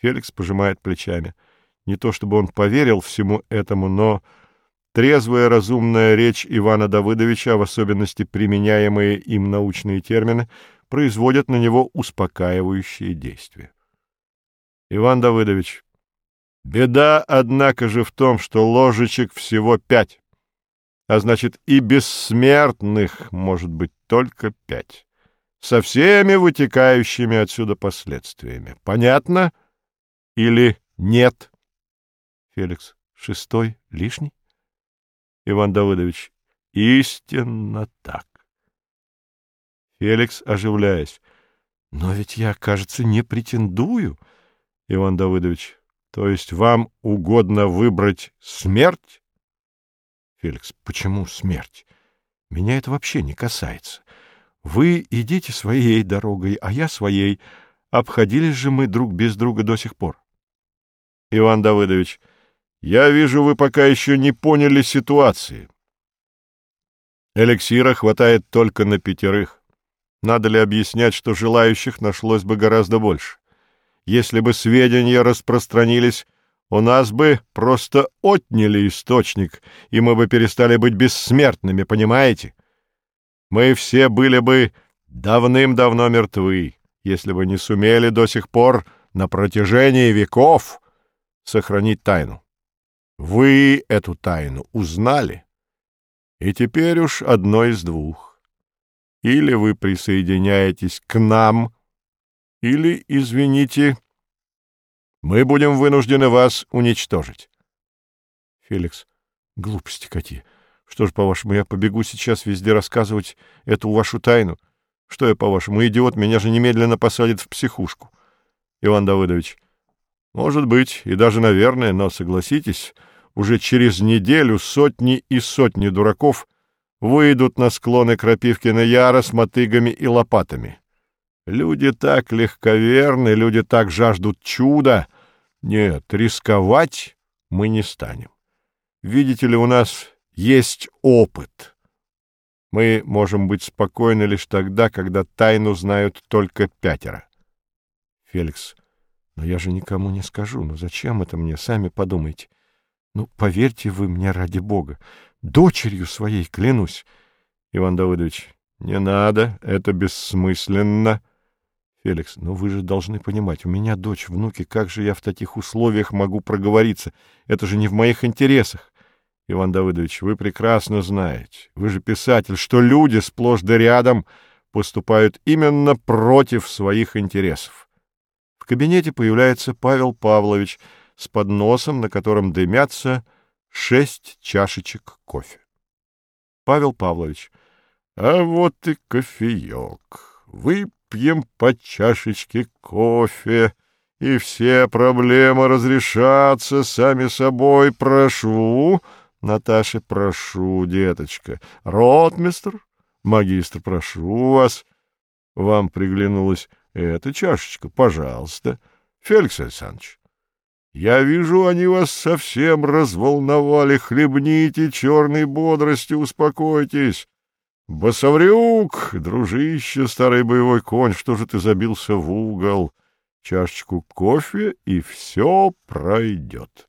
Феликс пожимает плечами. Не то чтобы он поверил всему этому, но трезвая разумная речь Ивана Давыдовича, в особенности применяемые им научные термины, производят на него успокаивающие действия. Иван Давыдович, беда, однако же, в том, что ложечек всего пять, а значит и бессмертных может быть только пять, со всеми вытекающими отсюда последствиями. Понятно или нет? Феликс, шестой лишний? Иван Давыдович, истинно так. Феликс, оживляясь, но ведь я, кажется, не претендую. Иван Давыдович, то есть вам угодно выбрать смерть? Феликс, почему смерть? Меня это вообще не касается. Вы идите своей дорогой, а я своей. Обходились же мы друг без друга до сих пор. Иван Давыдович, я вижу, вы пока еще не поняли ситуации. Эликсира хватает только на пятерых. Надо ли объяснять, что желающих нашлось бы гораздо больше? Если бы сведения распространились, у нас бы просто отняли источник, и мы бы перестали быть бессмертными, понимаете? Мы все были бы давным-давно мертвы, если бы не сумели до сих пор на протяжении веков сохранить тайну. Вы эту тайну узнали, и теперь уж одно из двух. Или вы присоединяетесь к нам, или, извините, мы будем вынуждены вас уничтожить. Феликс. Глупости какие. Что ж, по-вашему, я побегу сейчас везде рассказывать эту вашу тайну? Что я, по-вашему, идиот, меня же немедленно посадят в психушку. Иван Давыдович. Может быть, и даже наверное, но согласитесь, уже через неделю сотни и сотни дураков выйдут на склоны Крапивкина Яра с мотыгами и лопатами. Люди так легковерны, люди так жаждут чуда. Нет, рисковать мы не станем. Видите ли, у нас есть опыт. Мы можем быть спокойны лишь тогда, когда тайну знают только пятеро. Феликс. Но я же никому не скажу. Ну зачем это мне? Сами подумайте. Ну, поверьте вы мне ради бога. Дочерью своей клянусь. Иван Давыдович. Не надо, это бессмысленно. Феликс, но вы же должны понимать, у меня дочь, внуки, как же я в таких условиях могу проговориться? Это же не в моих интересах. Иван Давыдович, вы прекрасно знаете, вы же писатель, что люди сплошь да рядом поступают именно против своих интересов. Кабинете появляется Павел Павлович с подносом, на котором дымятся шесть чашечек кофе. Павел Павлович, а вот и кофеек. Вы выпьем по чашечке кофе, и все проблемы разрешатся сами собой. Прошу, Наташа, прошу, деточка. Ротмистр, магистр, прошу вас. Вам приглянулась эта чашечка, пожалуйста. Феликс Александрович, я вижу, они вас совсем разволновали. Хлебните черной бодрости, успокойтесь. Басаврюк, дружище, старый боевой конь, что же ты забился в угол? Чашечку кофе, и все пройдет.